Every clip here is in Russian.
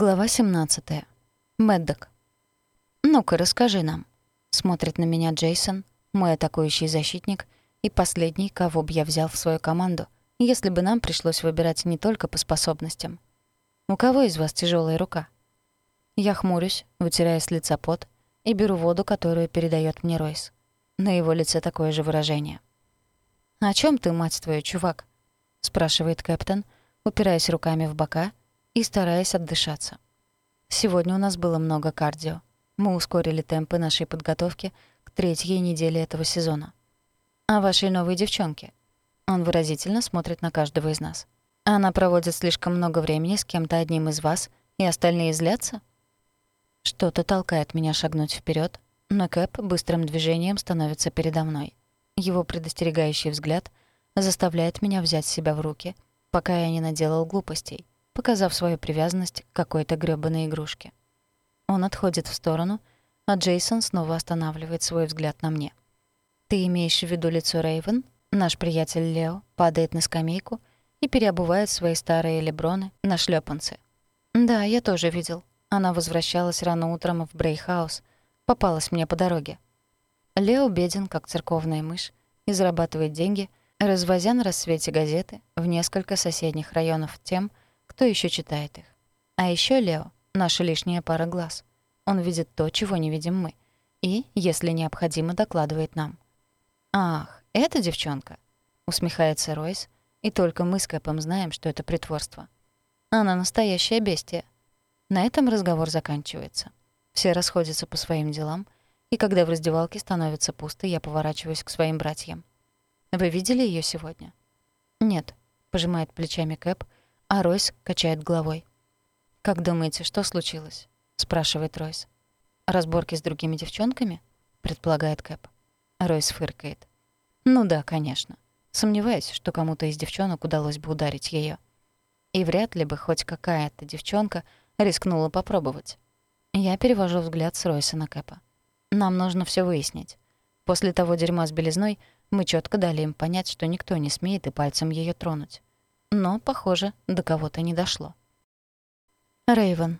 Глава 17. Мэддок. «Ну-ка, расскажи нам». Смотрит на меня Джейсон, мой атакующий защитник и последний, кого бы я взял в свою команду, если бы нам пришлось выбирать не только по способностям. «У кого из вас тяжелая рука?» Я хмурюсь, вытирая с лица пот, и беру воду, которую передает мне Ройс. На его лице такое же выражение. «О чем ты, мать твою, чувак?» — спрашивает Кэптон, упираясь руками в бока и стараясь отдышаться. Сегодня у нас было много кардио. Мы ускорили темпы нашей подготовки к третьей неделе этого сезона. А вашей новой девчонке? Он выразительно смотрит на каждого из нас. Она проводит слишком много времени с кем-то одним из вас, и остальные злятся? Что-то толкает меня шагнуть вперед, но Кэп быстрым движением становится передо мной. Его предостерегающий взгляд заставляет меня взять себя в руки, пока я не наделал глупостей, показав свою привязанность к какой-то грёбаной игрушке. Он отходит в сторону, а Джейсон снова останавливает свой взгляд на мне. «Ты имеешь в виду лицо Рейвен?» Наш приятель Лео падает на скамейку и переобувает свои старые леброны на шлёпанцы. «Да, я тоже видел. Она возвращалась рано утром в Брейхаус. Попалась мне по дороге. Лео беден, как церковная мышь, и зарабатывает деньги, развозя на рассвете газеты в несколько соседних районов тем, кто еще читает их. А еще Лео — наша лишняя пара глаз. Он видит то, чего не видим мы, и, если необходимо, докладывает нам. «Ах, эта девчонка!» — усмехается Ройс, и только мы с Кэпом знаем, что это притворство. Она настоящая бестия. На этом разговор заканчивается. Все расходятся по своим делам, и когда в раздевалке становится пусто, я поворачиваюсь к своим братьям. «Вы видели ее сегодня?» «Нет», — пожимает плечами Кэп, а Ройс качает головой. «Как думаете, что случилось?» — спрашивает Ройс. «Разборки с другими девчонками?» — предполагает Кэп. Ройс фыркает. «Ну да, конечно. Сомневаюсь, что кому-то из девчонок удалось бы ударить ее. И вряд ли бы хоть какая-то девчонка рискнула попробовать. Я перевожу взгляд с Ройса на Кэпа. Нам нужно все выяснить. После того дерьма с белизной мы четко дали им понять, что никто не смеет и пальцем ее тронуть. Но, похоже, до кого-то не дошло. Рейвен.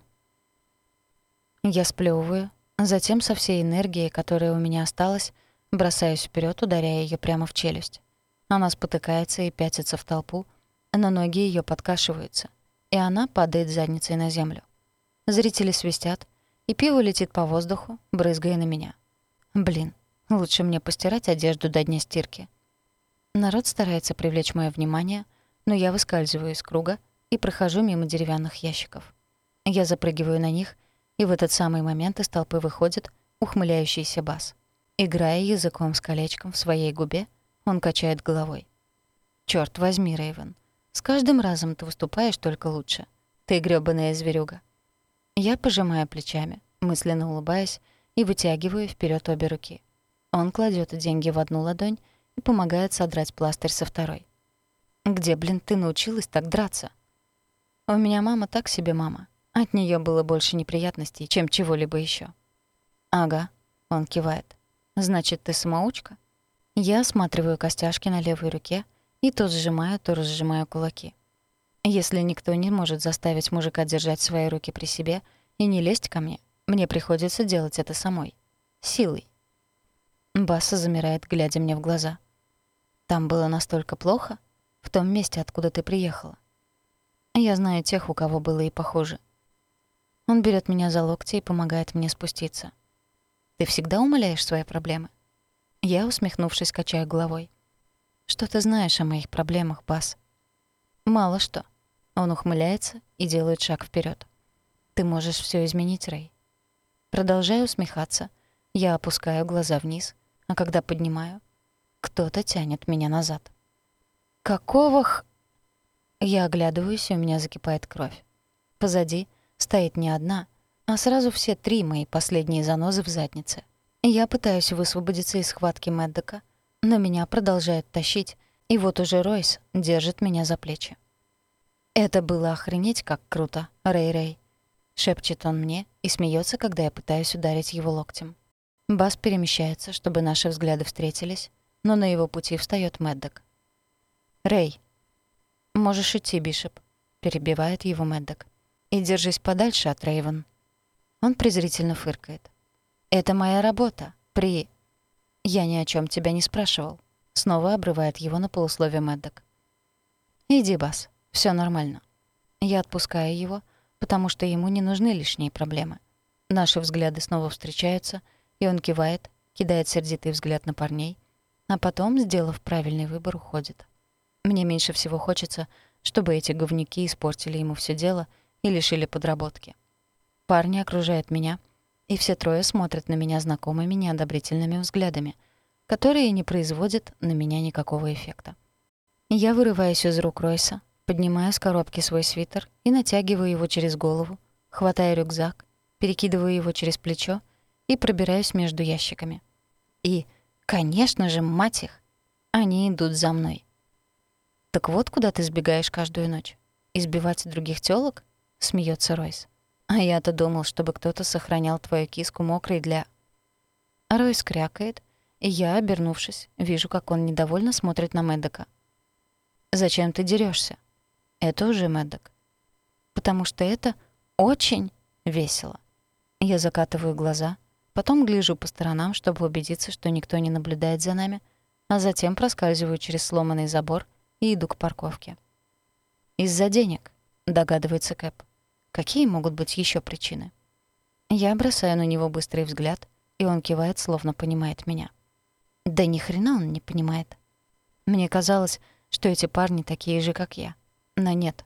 Я сплёвываю, затем со всей энергией, которая у меня осталась, бросаюсь вперед, ударяя ее прямо в челюсть. Она спотыкается и пятится в толпу, но ноги ее подкашиваются, и она падает задницей на землю. Зрители свистят, и пиво летит по воздуху, брызгая на меня. Блин, лучше мне постирать одежду до дня стирки. Народ старается привлечь моё внимание, но я выскальзываю из круга и прохожу мимо деревянных ящиков. Я запрыгиваю на них, и в этот самый момент из толпы выходит ухмыляющийся бас. Играя языком с колечком в своей губе, он качает головой. «Чёрт возьми, Рэйвен, с каждым разом ты выступаешь только лучше. Ты грёбаная зверюга. Я пожимаю плечами, мысленно улыбаясь, и вытягиваю вперед обе руки. Он кладет деньги в одну ладонь и помогает содрать пластырь со второй. «Где, блин, ты научилась так драться?» «У меня мама так себе мама. От нее было больше неприятностей, чем чего-либо еще. «Ага», — он кивает. «Значит, ты самоучка?» Я осматриваю костяшки на левой руке и то сжимаю, то разжимаю кулаки. Если никто не может заставить мужика держать свои руки при себе и не лезть ко мне, мне приходится делать это самой. Силой. Баса замирает, глядя мне в глаза. «Там было настолько плохо? В том месте, откуда ты приехала?» Я знаю тех, у кого было и похуже. Он берет меня за локти и помогает мне спуститься. «Ты всегда умаляешь свои проблемы?» Я, усмехнувшись, качаю головой. «Что ты знаешь о моих проблемах, Бас?» «Мало что». Он ухмыляется и делает шаг вперед. «Ты можешь все изменить, Рэй». Продолжаю усмехаться. Я опускаю глаза вниз, а когда поднимаю, кто-то тянет меня назад. «Какого х...» Я оглядываюсь, и у меня закипает кровь. Позади стоит не одна, а сразу все три мои последние занозы в заднице. Я пытаюсь высвободиться из схватки Мэддока, но меня продолжает тащить, и вот уже Ройс держит меня за плечи. «Это было охренеть как круто, Рэй-Рэй», — шепчет он мне и смеется, когда я пытаюсь ударить его локтем. Бас перемещается, чтобы наши взгляды встретились, но на его пути встаёт Мэддок. «Рэй, можешь идти, Бишоп», — перебивает его Мэддок. И держись подальше от Рейвен. Он презрительно фыркает. «Это моя работа. При...» «Я ни о чем тебя не спрашивал». Снова обрывает его на полусловие Мэддок. «Иди, Бас, все нормально». Я отпускаю его, потому что ему не нужны лишние проблемы. Наши взгляды снова встречаются, и он кивает, кидает сердитый взгляд на парней, а потом, сделав правильный выбор, уходит. Мне меньше всего хочется, чтобы эти говнюки испортили ему все дело и лишили подработки. Парни окружают меня, и все трое смотрят на меня знакомыми неодобрительными взглядами, которые не производят на меня никакого эффекта. Я вырываюсь из рук Ройса, поднимаю с коробки свой свитер и натягиваю его через голову, хватаю рюкзак, перекидываю его через плечо и пробираюсь между ящиками. И, конечно же, мать их, они идут за мной. «Так вот куда ты сбегаешь каждую ночь? Избивать других тёлок?» — смеется Ройс. А я-то думал, чтобы кто-то сохранял твою киску мокрой для... Ройс крякает, и я, обернувшись, вижу, как он недовольно смотрит на Мэддока. «Зачем ты дерешься? Это уже Мэддок. «Потому что это очень весело». Я закатываю глаза, потом гляжу по сторонам, чтобы убедиться, что никто не наблюдает за нами, а затем проскальзываю через сломанный забор и иду к парковке. «Из-за денег», — догадывается Кэп. Какие могут быть еще причины? Я бросаю на него быстрый взгляд, и он кивает, словно понимает меня. Да ни хрена он не понимает. Мне казалось, что эти парни такие же, как я. Но нет.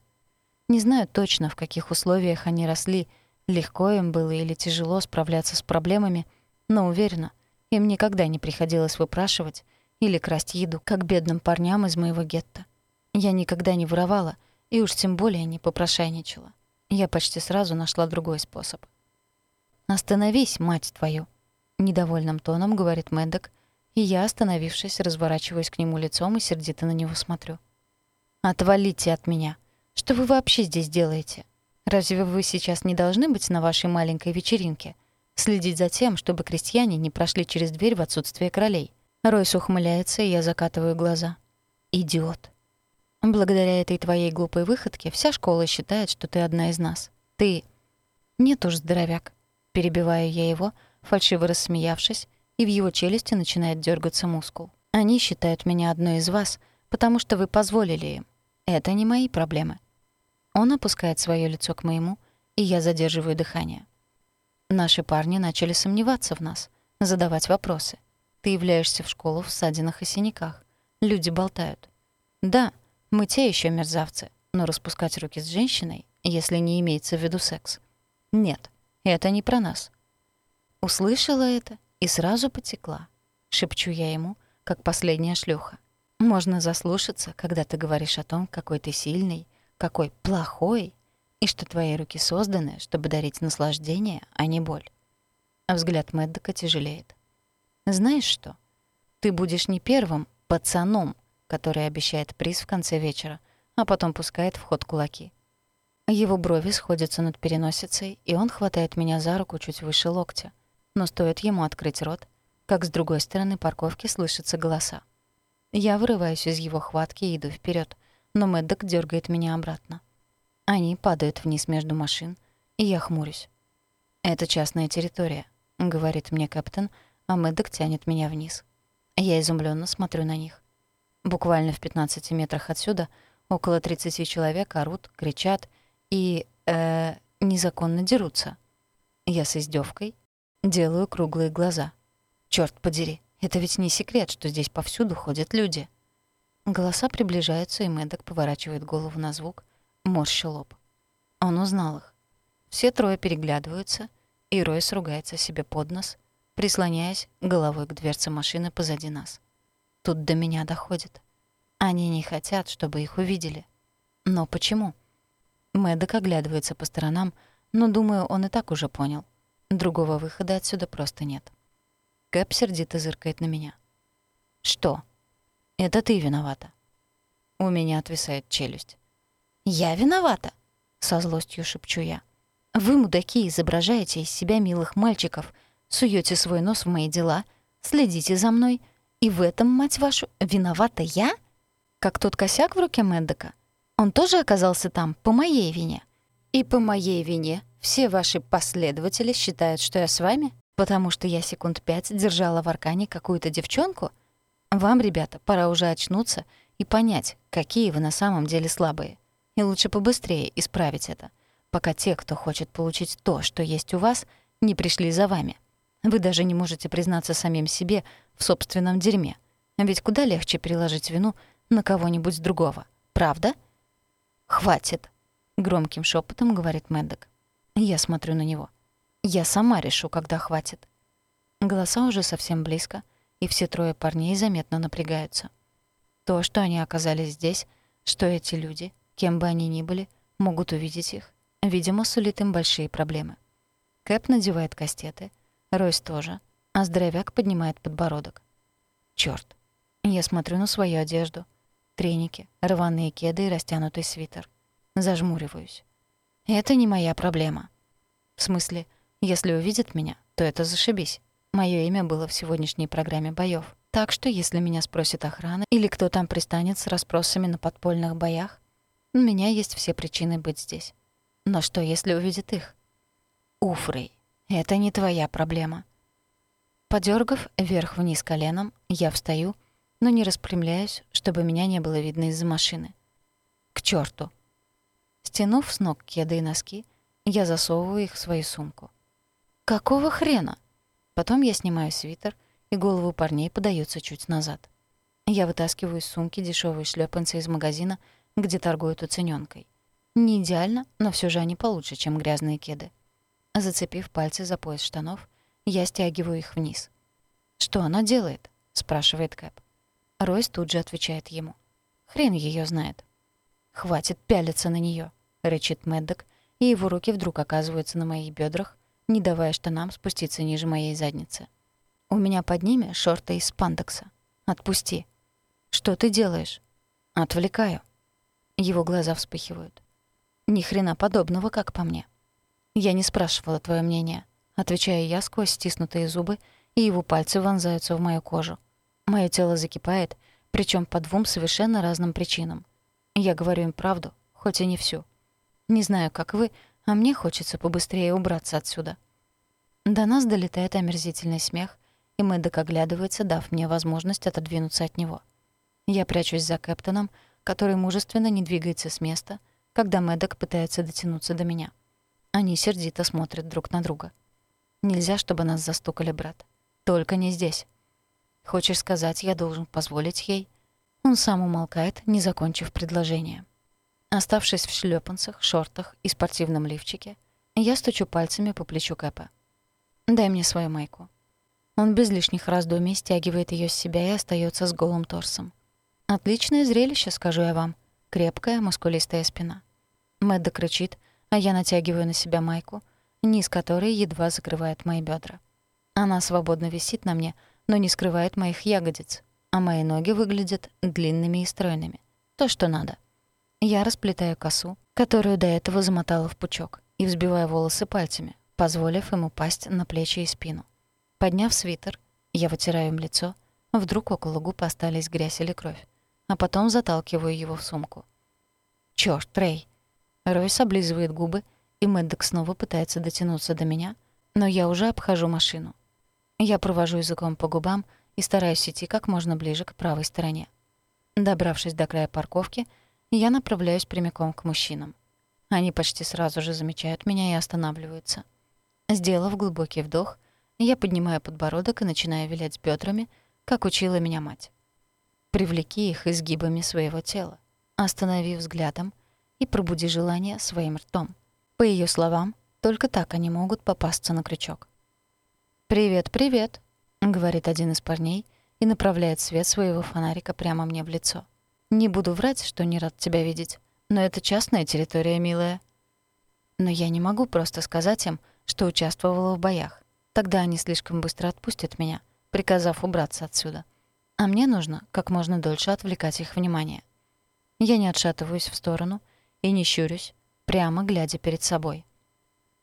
Не знаю точно, в каких условиях они росли, легко им было или тяжело справляться с проблемами, но уверена, им никогда не приходилось выпрашивать или красть еду, как бедным парням из моего гетто. Я никогда не воровала и уж тем более не попрошайничала. Я почти сразу нашла другой способ. «Остановись, мать твою!» — недовольным тоном говорит Мэддок, и я, остановившись, разворачиваюсь к нему лицом и сердито на него смотрю. «Отвалите от меня! Что вы вообще здесь делаете? Разве вы сейчас не должны быть на вашей маленькой вечеринке? Следить за тем, чтобы крестьяне не прошли через дверь в отсутствие королей?» Ройс ухмыляется, и я закатываю глаза. «Идиот!» Благодаря этой твоей глупой выходке вся школа считает, что ты одна из нас. Ты... Нет уж, здоровяк. Перебиваю я его, фальшиво рассмеявшись, и в его челюсти начинает дергаться мускул. Они считают меня одной из вас, потому что вы позволили им. Это не мои проблемы. Он опускает свое лицо к моему, и я задерживаю дыхание. Наши парни начали сомневаться в нас, задавать вопросы. Ты являешься в школу в ссадинах и синяках. Люди болтают. Да, мы те еще мерзавцы, но распускать руки с женщиной, если не имеется в виду секс. Нет, это не про нас. Услышала это и сразу потекла. Шепчу я ему, как последняя шлюха. Можно заслушаться, когда ты говоришь о том, какой ты сильный, какой плохой, и что твои руки созданы, чтобы дарить наслаждение, а не боль. А взгляд Мэддока тяжелеет. Знаешь что? Ты будешь не первым пацаном, который обещает приз в конце вечера, а потом пускает в ход кулаки. Его брови сходятся над переносицей, и он хватает меня за руку чуть выше локтя. Но стоит ему открыть рот, как с другой стороны парковки слышатся голоса. Я вырываюсь из его хватки и иду вперед, но Мэддок дергает меня обратно. Они падают вниз между машин, и я хмурюсь. «Это частная территория», — говорит мне капитан, а Мэддок тянет меня вниз. Я изумленно смотрю на них. Буквально в 15 метрах отсюда около 30 человек орут, кричат и, э, незаконно дерутся. Я с издевкой делаю круглые глаза. Черт подери, это ведь не секрет, что здесь повсюду ходят люди. Голоса приближаются, и Мэддок поворачивает голову на звук, морща лоб. Он узнал их. Все трое переглядываются, и Ройс ругается себе под нос, прислоняясь головой к дверце машины позади нас. Тут до меня доходит. Они не хотят, чтобы их увидели. Но почему? Мэддок оглядывается по сторонам, но, думаю, он и так уже понял. Другого выхода отсюда просто нет. Кэп сердито зыркает на меня. «Что? Это ты виновата». У меня отвисает челюсть. «Я виновата?» — со злостью шепчу я. «Вы, мудаки, изображаете из себя милых мальчиков, суете свой нос в мои дела, следите за мной — и в этом, мать вашу, виновата я? Как тот косяк в руке Мэддока? Он тоже оказался там по моей вине. И по моей вине все ваши последователи считают, что я с вами? Потому что я секунд пять держала в аркане какую-то девчонку? Вам, ребята, пора уже очнуться и понять, какие вы на самом деле слабые. И лучше побыстрее исправить это, пока те, кто хочет получить то, что есть у вас, не пришли за вами. Вы даже не можете признаться самим себе в собственном дерьме. Ведь куда легче переложить вину на кого-нибудь другого, правда? «Хватит», — громким шепотом говорит Мэддок. Я смотрю на него. Я сама решу, когда хватит. Голоса уже совсем близко, и все трое парней заметно напрягаются. То, что они оказались здесь, что эти люди, кем бы они ни были, могут увидеть их, видимо, сулит им большие проблемы. Кэп надевает кастеты, Ройс тоже, а здоровяк поднимает подбородок. Чёрт. Я смотрю на свою одежду. Треники, рваные кеды и растянутый свитер. Зажмуриваюсь. Это не моя проблема. В смысле, если увидят меня, то это зашибись. Моё имя было в сегодняшней программе боёв. Так что, если меня спросит охрана или кто там пристанет с расспросами на подпольных боях, у меня есть все причины быть здесь. Но что, если увидят их? Уф, Рэй, это не твоя проблема. Подёргав вверх-вниз коленом, я встаю, но не распрямляюсь, чтобы меня не было видно из-за машины. К чёрту! Стянув с ног кеды и носки, я засовываю их в свою сумку. «Какого хрена?» Потом я снимаю свитер, и головы парней подаются чуть назад. Я вытаскиваю из сумки дешевые шлепанцы из магазина, где торгуют уценёнкой. Не идеально, но все же они получше, чем грязные кеды. Зацепив пальцы за пояс штанов, я стягиваю их вниз. «Что она делает?» — спрашивает Кэп. Ройс тут же отвечает ему. «Хрен её знает». «Хватит пялиться на неё», — рычит Мэддок, и его руки вдруг оказываются на моих бедрах, не давая штанам спуститься ниже моей задницы. У меня под ними шорты из спандекса. «Отпусти». «Что ты делаешь?» «Отвлекаю». Его глаза вспыхивают. «Ни хрена подобного, как по мне». «Я не спрашивала твое мнение», — отвечаю я сквозь стиснутые зубы, и его пальцы вонзаются в мою кожу. Моё тело закипает, причем по двум совершенно разным причинам. Я говорю им правду, хоть и не всю. Не знаю, как вы, а мне хочется побыстрее убраться отсюда. До нас долетает омерзительный смех, и Мэддок оглядывается, дав мне возможность отодвинуться от него. Я прячусь за Кэптоном, который мужественно не двигается с места, когда Мэддок пытается дотянуться до меня. Они сердито смотрят друг на друга. Нельзя, чтобы нас застукали, брат. Только не здесь. Хочешь сказать, я должен позволить ей? Он сам умолкает, не закончив предложение. Оставшись в шлёпанцах, шортах и спортивном лифчике, я стучу пальцами по плечу Кэпа. «Дай мне свою майку». Он без лишних раздумий стягивает её с себя и остаётся с голым торсом. Отличное зрелище, скажу я вам. Крепкая, мускулистая спина. Мэдда кричит, а я натягиваю на себя майку, низ которой едва закрывает мои бёдра. Она свободно висит на мне, но не скрывает моих ягодиц, а мои ноги выглядят длинными и стройными. То, что надо. Я расплетаю косу, которую до этого замотала в пучок, и взбиваю волосы пальцами, позволив им упасть на плечи и спину. Подняв свитер, я вытираю им лицо, вдруг около губ остались грязь или кровь, а потом заталкиваю его в сумку. «Чёрт, Трей!» Ройс облизывает губы, и Мэддок снова пытается дотянуться до меня, но я уже обхожу машину. Я провожу языком по губам и стараюсь идти как можно ближе к правой стороне. Добравшись до края парковки, я направляюсь прямиком к мужчинам. Они почти сразу же замечают меня и останавливаются. Сделав глубокий вдох, я поднимаю подбородок и начинаю вилять бёдрами, как учила меня мать. Привлеки их изгибами своего тела, останови взглядом и пробуди желание своим ртом. По её словам, только так они могут попасться на крючок. «Привет, привет», — говорит один из парней и направляет свет своего фонарика прямо мне в лицо. Не буду врать, что не рад тебя видеть, но это частная территория, милая. Но я не могу просто сказать им, что участвовала в боях. Тогда они слишком быстро отпустят меня, приказав убраться отсюда. А мне нужно как можно дольше отвлекать их внимание. Я не отшатываюсь в сторону и не щурюсь, прямо глядя перед собой.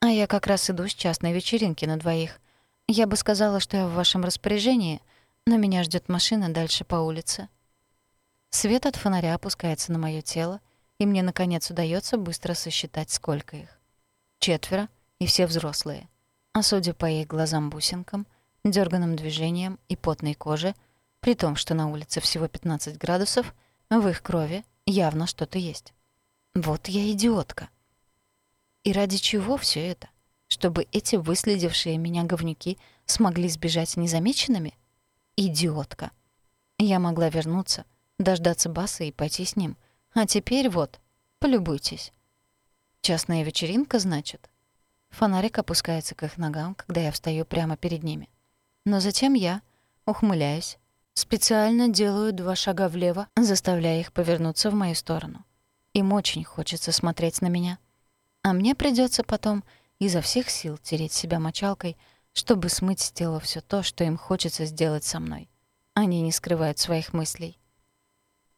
А я как раз иду с частной вечеринки на двоих. Я бы сказала, что я в вашем распоряжении, но меня ждет машина дальше по улице. Свет от фонаря опускается на моё тело, и мне, наконец, удается быстро сосчитать, сколько их. Четверо, и все взрослые. А судя по их глазам-бусинкам, дёрганным движениям и потной коже, при том, что на улице всего 15 градусов, в их крови явно что-то есть. Вот я идиотка. И ради чего все это? Чтобы эти выследившие меня говнюки смогли сбежать незамеченными? Идиотка. Я могла вернуться, дождаться Баса и пойти с ним. А теперь вот, полюбуйтесь. Частная вечеринка, значит? Фонарик опускается к их ногам, когда я встаю прямо перед ними. Но затем я, ухмыляюсь, специально делаю два шага влево, заставляя их повернуться в мою сторону. Им очень хочется смотреть на меня. А мне придется потом изо всех сил тереть себя мочалкой, чтобы смыть с тела всё то, что им хочется сделать со мной. Они не скрывают своих мыслей.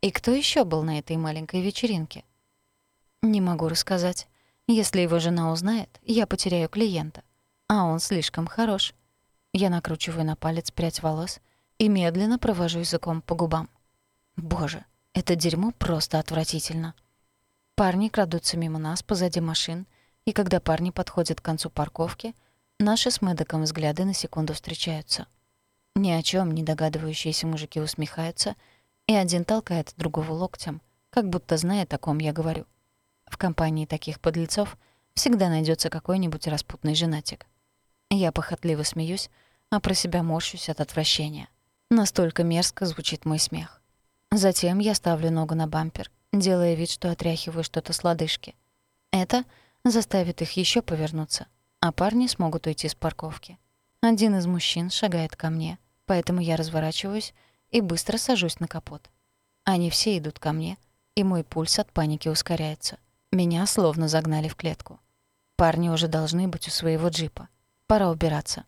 И кто ещё был на этой маленькой вечеринке? Не могу рассказать. Если его жена узнает, я потеряю клиента. А он слишком хорош. Я накручиваю на палец прядь волос и медленно провожу языком по губам. Боже, это дерьмо просто отвратительно. Парни крадутся мимо нас позади машин, и когда парни подходят к концу парковки, наши с Мэддоком взгляды на секунду встречаются. Ни о чем не догадывающиеся мужики усмехаются, и один толкает другого локтем, как будто знает, о ком я говорю. В компании таких подлецов всегда найдется какой-нибудь распутный женатик. Я похотливо смеюсь, а про себя морщусь от отвращения. Настолько мерзко звучит мой смех. Затем я ставлю ногу на бампер, делая вид, что отряхиваю что-то с лодыжки. Это заставит их еще повернуться, а парни смогут уйти с парковки. Один из мужчин шагает ко мне, поэтому я разворачиваюсь и быстро сажусь на капот. Они все идут ко мне, и мой пульс от паники ускоряется. Меня словно загнали в клетку. Парни уже должны быть у своего джипа. Пора убираться.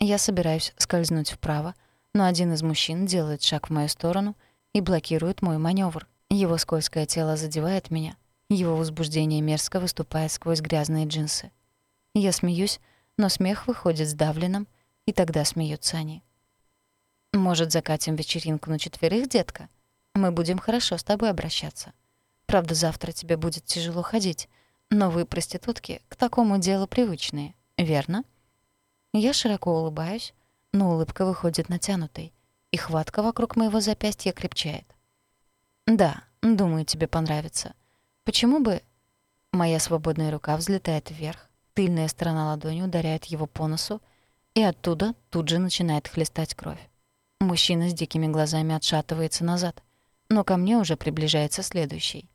Я собираюсь скользнуть вправо, но один из мужчин делает шаг в мою сторону и блокирует мой маневр. Его скользкое тело задевает меня. Его возбуждение мерзко выступает сквозь грязные джинсы. Я смеюсь, но смех выходит сдавленным, и тогда смеются они. «Может, закатим вечеринку на четверых, детка? Мы будем хорошо с тобой обращаться». Правда, завтра тебе будет тяжело ходить, но вы, проститутки, к такому делу привычные, верно? Я широко улыбаюсь, но улыбка выходит натянутой, и хватка вокруг моего запястья крепчает. Да, думаю, тебе понравится. Почему бы... Моя свободная рука взлетает вверх, тыльная сторона ладони ударяет его по носу, и оттуда тут же начинает хлестать кровь. Мужчина с дикими глазами отшатывается назад, но ко мне уже приближается следующий.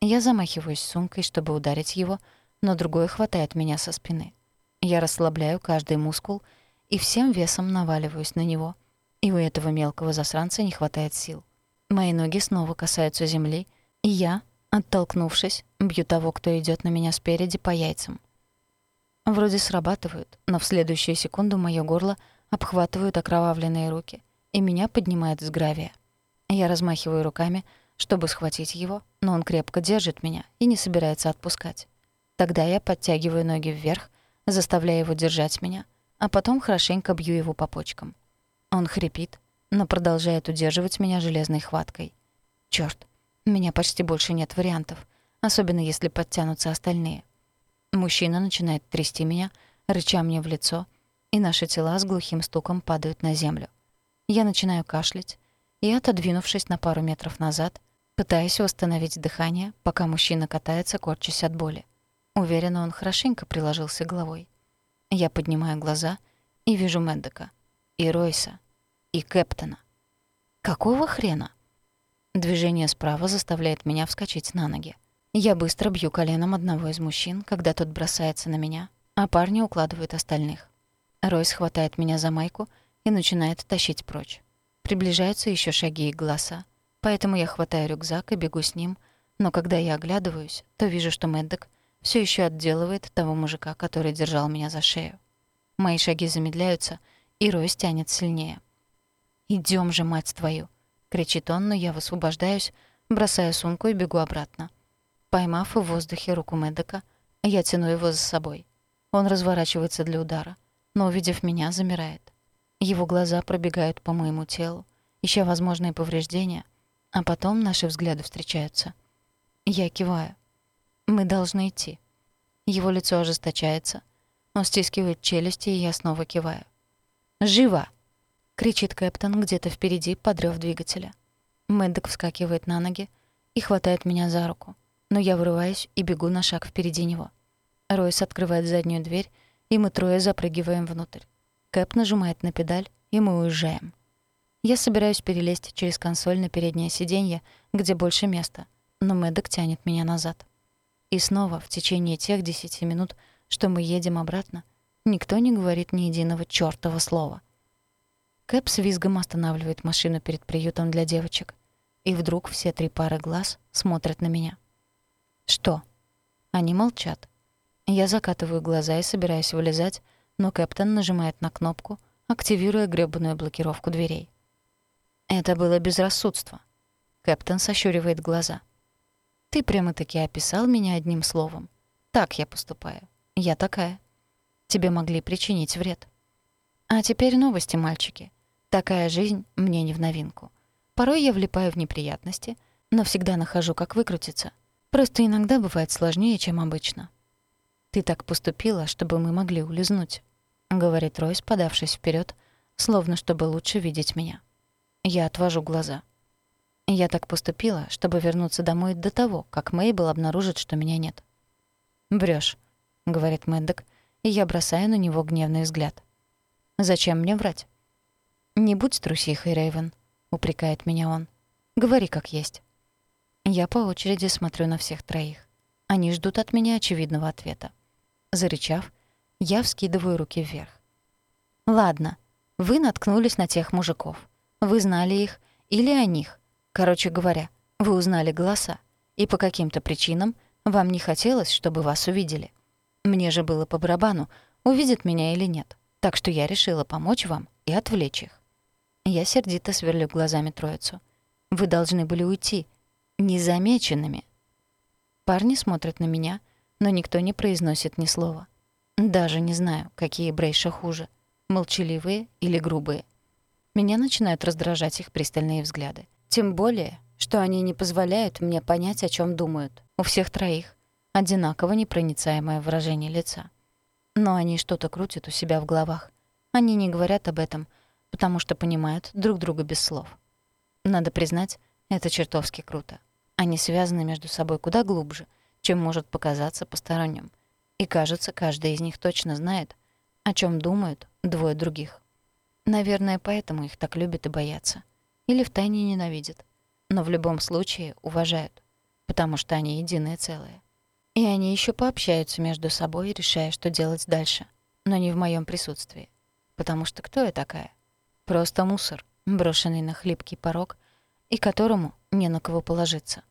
Я замахиваюсь сумкой, чтобы ударить его, но другой хватает меня со спины. Я расслабляю каждый мускул и всем весом наваливаюсь на него, и у этого мелкого засранца не хватает сил. Мои ноги снова касаются земли, и я, оттолкнувшись, бью того, кто идет на меня спереди, по яйцам. Вроде срабатывают, но в следующую секунду моё горло обхватывают окровавленные руки, и меня поднимает с гравия. Я размахиваю руками, чтобы схватить его, но он крепко держит меня и не собирается отпускать. Тогда я подтягиваю ноги вверх, заставляя его держать меня, а потом хорошенько бью его по почкам. Он хрипит, но продолжает удерживать меня железной хваткой. Чёрт, у меня почти больше нет вариантов, особенно если подтянутся остальные. Мужчина начинает трясти меня, рыча мне в лицо, и наши тела с глухим стуком падают на землю. Я начинаю кашлять, и, отодвинувшись на пару метров назад, пытаясь восстановить дыхание, пока мужчина катается, корчась от боли. Уверена, он хорошенько приложился головой. Я поднимаю глаза и вижу Мэддека, и Ройса, и Кэптона. Какого хрена? Движение справа заставляет меня вскочить на ноги. Я быстро бью коленом одного из мужчин, когда тот бросается на меня, а парни укладывают остальных. Ройс хватает меня за майку и начинает тащить прочь. Приближаются еще шаги и голоса. Поэтому я хватаю рюкзак и бегу с ним, но когда я оглядываюсь, то вижу, что Мэддок все еще отделывает того мужика, который держал меня за шею. Мои шаги замедляются, и Ройс тянет сильнее. «Идём же, мать твою!» — кричит он, но я высвобождаюсь, бросаю сумку и бегу обратно. Поймав в воздухе руку Мэддока, я тяну его за собой. Он разворачивается для удара, но, увидев меня, замирает. Его глаза пробегают по моему телу, ища возможные повреждения, а потом наши взгляды встречаются. Я киваю. Мы должны идти. Его лицо ожесточается. Он стискивает челюсти, и я снова киваю. «Живо!» — кричит Кэптон где-то впереди, подрыв двигателя. Мэддок вскакивает на ноги и хватает меня за руку. Но я вырываюсь и бегу на шаг впереди него. Ройс открывает заднюю дверь, и мы трое запрыгиваем внутрь. Кэп нажимает на педаль, и мы уезжаем. Я собираюсь перелезть через консоль на переднее сиденье, где больше места, но Мэддок тянет меня назад. И снова, в течение тех десяти минут, что мы едем обратно, никто не говорит ни единого чёртова слова. Кэп с визгом останавливает машину перед приютом для девочек. И вдруг все три пары глаз смотрят на меня. «Что?» Они молчат. Я закатываю глаза и собираюсь вылезать, но Кэптон нажимает на кнопку, активируя грёбаную блокировку дверей. Это было безрассудство. Кэптон сощуривает глаза. «Ты прямо-таки описал меня одним словом. Так я поступаю. Я такая. Тебе могли причинить вред. А теперь новости, мальчики. Такая жизнь мне не в новинку. Порой я влипаю в неприятности, но всегда нахожу, как выкрутиться. Просто иногда бывает сложнее, чем обычно. «Ты так поступила, чтобы мы могли улизнуть», — говорит Ройс, подавшись вперед, словно чтобы лучше видеть меня. Я отвожу глаза. Я так поступила, чтобы вернуться домой до того, как Мейбл обнаружит, что меня нет. Врешь, говорит Мэддок, и я бросаю на него гневный взгляд. «Зачем мне врать?» «Не будь трусихой, Рэйвен», — упрекает меня он. «Говори как есть». Я по очереди смотрю на всех троих. Они ждут от меня очевидного ответа. Зарычав, я вскидываю руки вверх. «Ладно, вы наткнулись на тех мужиков. Вы знали их или о них. Короче говоря, вы узнали голоса. И по каким-то причинам вам не хотелось, чтобы вас увидели. Мне же было по барабану, увидят меня или нет. Так что я решила помочь вам и отвлечь их. Я сердито сверлю глазами троицу. Вы должны были уйти. Незамеченными. Парни смотрят на меня, но никто не произносит ни слова. Даже не знаю, какие брейша хуже. Молчаливые или грубые. Меня начинают раздражать их пристальные взгляды. Тем более, что они не позволяют мне понять, о чем думают. У всех троих одинаково непроницаемое выражение лица. Но они что-то крутят у себя в головах. Они не говорят об этом, потому что понимают друг друга без слов. Надо признать, это чертовски круто. Они связаны между собой куда глубже, чем может показаться посторонним. И кажется, каждый из них точно знает, о чем думают двое других. Наверное, поэтому их так любят и боятся. Или втайне ненавидят. Но в любом случае уважают, потому что они единое целое. И они еще пообщаются между собой, решая, что делать дальше. Но не в моем присутствии. Потому что кто я такая? Просто мусор, брошенный на хлипкий порог, и которому не на кого положиться.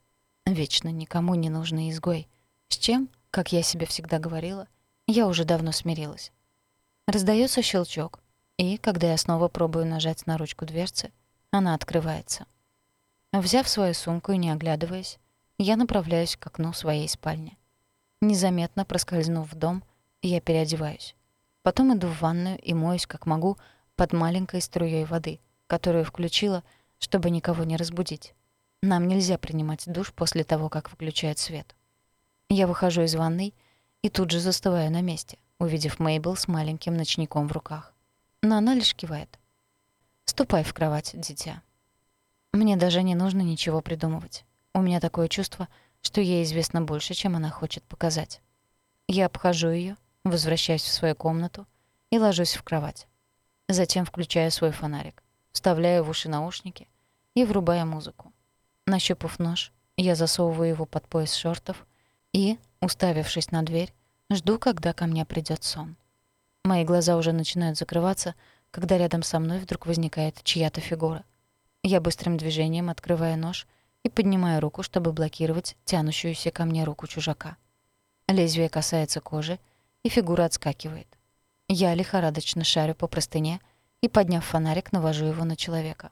Вечно никому не нужный изгой. С чем, как я себе всегда говорила, я уже давно смирилась. Раздается щелчок, и, когда я снова пробую нажать на ручку дверцы, она открывается. Взяв свою сумку и не оглядываясь, я направляюсь к окну своей спальни. Незаметно проскользнув в дом, я переодеваюсь. Потом иду в ванную и моюсь, как могу, под маленькой струей воды, которую включила, чтобы никого не разбудить. Нам нельзя принимать душ после того, как выключают свет. Я выхожу из ванной и тут же застываю на месте, увидев Мейбл с маленьким ночником в руках. Но она лишь кивает. «Ступай в кровать, дитя». Мне даже не нужно ничего придумывать. У меня такое чувство, что ей известно больше, чем она хочет показать. Я обхожу ее, возвращаюсь в свою комнату и ложусь в кровать. Затем включаю свой фонарик, вставляю в уши наушники и врубаю музыку. Нащупав нож, я засовываю его под пояс шортов и, уставившись на дверь, жду, когда ко мне придёт сон. Мои глаза уже начинают закрываться, когда рядом со мной вдруг возникает чья-то фигура. Я быстрым движением открываю нож — и поднимаю руку, чтобы блокировать тянущуюся ко мне руку чужака. Лезвие касается кожи, и фигура отскакивает. Я лихорадочно шарю по простыне и, подняв фонарик, навожу его на человека.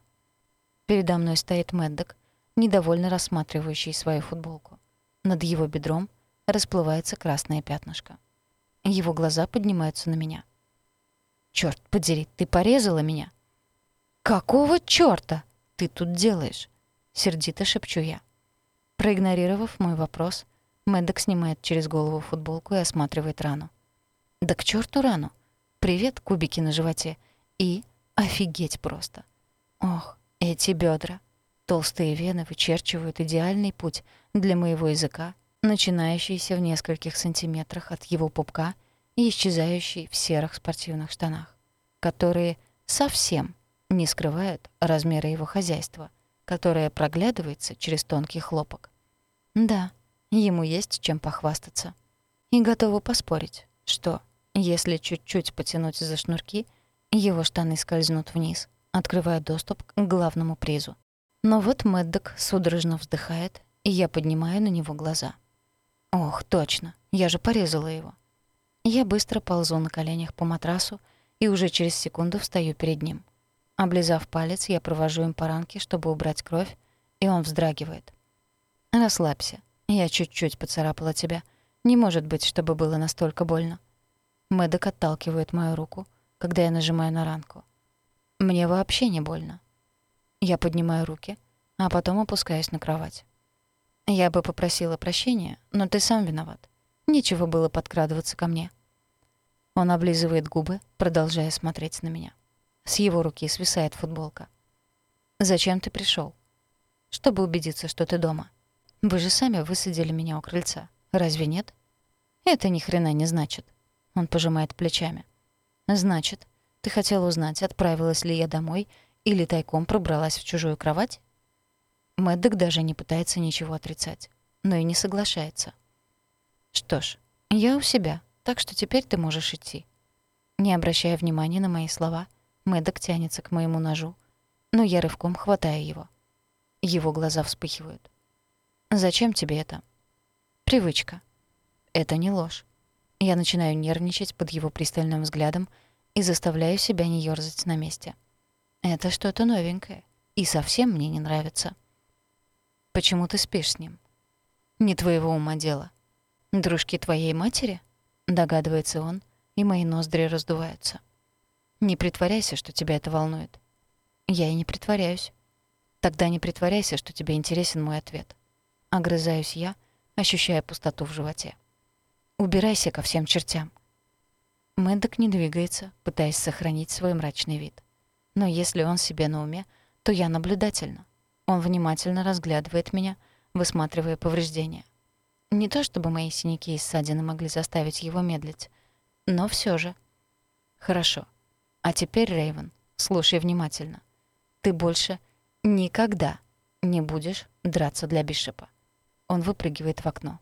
Передо мной стоит Мэддок, недовольно рассматривающий свою футболку. Над его бедром расплывается красное пятнышко. Его глаза поднимаются на меня. «Чёрт подери, ты порезала меня!» «Какого чёрта ты тут делаешь?» — сердито шепчу я. Проигнорировав мой вопрос, Мэддок снимает через голову футболку и осматривает рану. Да к черту рану. Привет, кубики на животе. И офигеть просто. Ох, эти бедра. Толстые вены вычерчивают идеальный путь для моего языка, начинающийся в нескольких сантиметрах от его пупка и исчезающий в серых спортивных штанах, которые совсем не скрывают размеры его хозяйства, которое проглядывается через тонкий хлопок. Да, ему есть чем похвастаться. И готова поспорить, что если чуть-чуть потянуть за шнурки, его штаны скользнут вниз, открывая доступ к главному призу. Но вот Мэддок судорожно вздыхает, и я поднимаю на него глаза. Ох, точно, я же порезала его. Я быстро ползу на коленях по матрасу и уже через секунду встаю перед ним. Облизав палец, я провожу им по ранке, чтобы убрать кровь, и он вздрагивает. «Расслабься. Я чуть-чуть поцарапала тебя. Не может быть, чтобы было настолько больно». Мэддок отталкивает мою руку, когда я нажимаю на ранку. Мне вообще не больно. Я поднимаю руки, а потом опускаюсь на кровать. Я бы попросила прощения, но ты сам виноват. Нечего было подкрадываться ко мне. Он облизывает губы, продолжая смотреть на меня. С его руки свисает футболка. «Зачем ты пришел? «Чтобы убедиться, что ты дома. Вы же сами высадили меня у крыльца. Разве нет?» «Это ни хрена не значит», он пожимает плечами. «Значит, ты хотел узнать, отправилась ли я домой или тайком пробралась в чужую кровать?» Мэддок даже не пытается ничего отрицать, но и не соглашается. «Что ж, я у себя, так что теперь ты можешь идти». Не обращая внимания на мои слова, Мэддок тянется к моему ножу, но я рывком хватаю его. Его глаза вспыхивают. «Зачем тебе это?» «Привычка». «Это не ложь. Я начинаю нервничать под его пристальным взглядом и заставляю себя не ёрзать на месте. Это что-то новенькое и совсем мне не нравится. Почему ты спишь с ним? Не твоего ума дело. Дружки твоей матери? Догадывается он, и мои ноздри раздуваются. Не притворяйся, что тебя это волнует. Я и не притворяюсь. Тогда не притворяйся, что тебе интересен мой ответ. Огрызаюсь я, ощущая пустоту в животе. Убирайся ко всем чертям. Мэддок не двигается, пытаясь сохранить свой мрачный вид. Но если он себе на уме, то я наблюдательна. Он внимательно разглядывает меня, высматривая повреждения. Не то чтобы мои синяки и ссадины могли заставить его медлить, но все же. Хорошо. А теперь, Рейвен, слушай внимательно. Ты больше никогда не будешь драться для Бишопа. Он выпрыгивает в окно.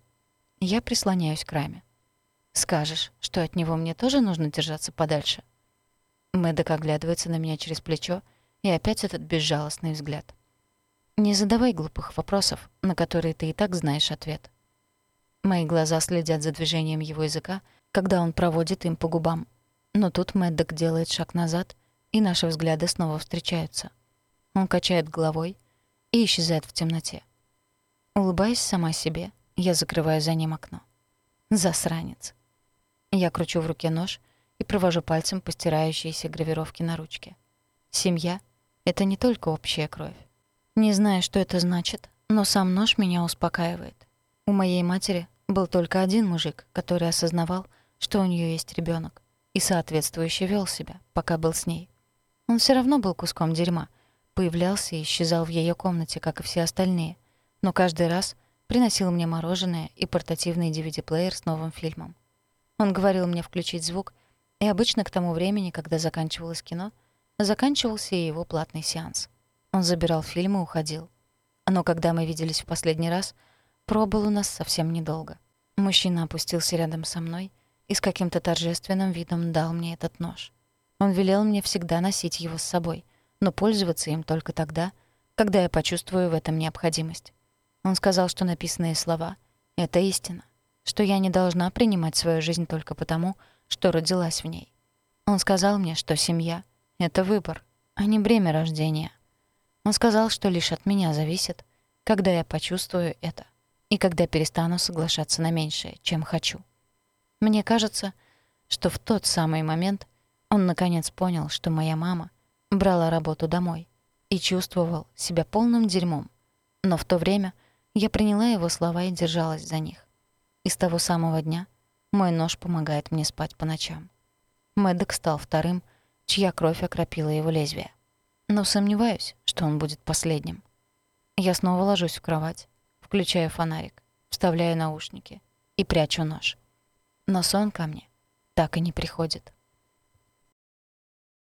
Я прислоняюсь к раме. Скажешь, что от него мне тоже нужно держаться подальше?» Мэддок оглядывается на меня через плечо, и опять этот безжалостный взгляд. «Не задавай глупых вопросов, на которые ты и так знаешь ответ». Мои глаза следят за движением его языка, когда он проводит им по губам. Но тут Мэддок делает шаг назад, и наши взгляды снова встречаются. Он качает головой и исчезает в темноте. Улыбаясь сама себе, я закрываю за ним окно. Засранец. Я кручу в руке нож и провожу пальцем по стирающейся гравировке на ручке. Семья — это не только общая кровь. Не знаю, что это значит, но сам нож меня успокаивает. У моей матери был только один мужик, который осознавал, что у нее есть ребенок, и соответствующе вел себя, пока был с ней. Он все равно был куском дерьма, появлялся и исчезал в ее комнате, как и все остальные, но каждый раз приносил мне мороженое и портативный DVD-плеер с новым фильмом. Он говорил мне включить звук, и обычно к тому времени, когда заканчивалось кино, заканчивался и его платный сеанс. Он забирал фильм и уходил. Но когда мы виделись в последний раз, пробыл у нас совсем недолго. Мужчина опустился рядом со мной и с каким-то торжественным видом дал мне этот нож. Он велел мне всегда носить его с собой, но пользоваться им только тогда, когда я почувствую в этом необходимость. Он сказал, что написанные слова — это истина что я не должна принимать свою жизнь только потому, что родилась в ней. Он сказал мне, что семья — это выбор, а не бремя рождения. Он сказал, что лишь от меня зависит, когда я почувствую это и когда перестану соглашаться на меньшее, чем хочу. Мне кажется, что в тот самый момент он наконец понял, что моя мама брала работу домой и чувствовал себя полным дерьмом, но в то время я приняла его слова и держалась за них. И с того самого дня мой нож помогает мне спать по ночам. Мэддок стал вторым, чья кровь окропила его лезвие. Но сомневаюсь, что он будет последним. Я снова ложусь в кровать, включаю фонарик, вставляю наушники и прячу нож. Но сон ко мне так и не приходит.